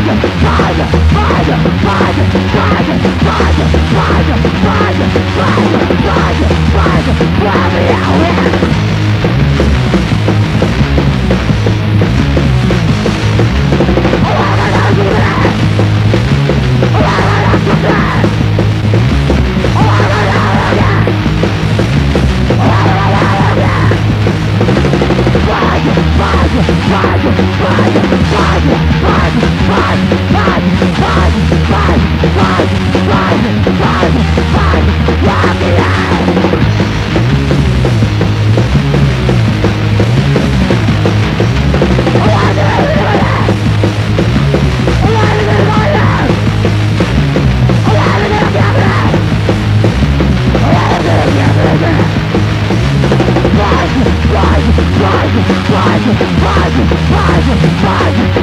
Fire! rise, rise, rise, rise, rise.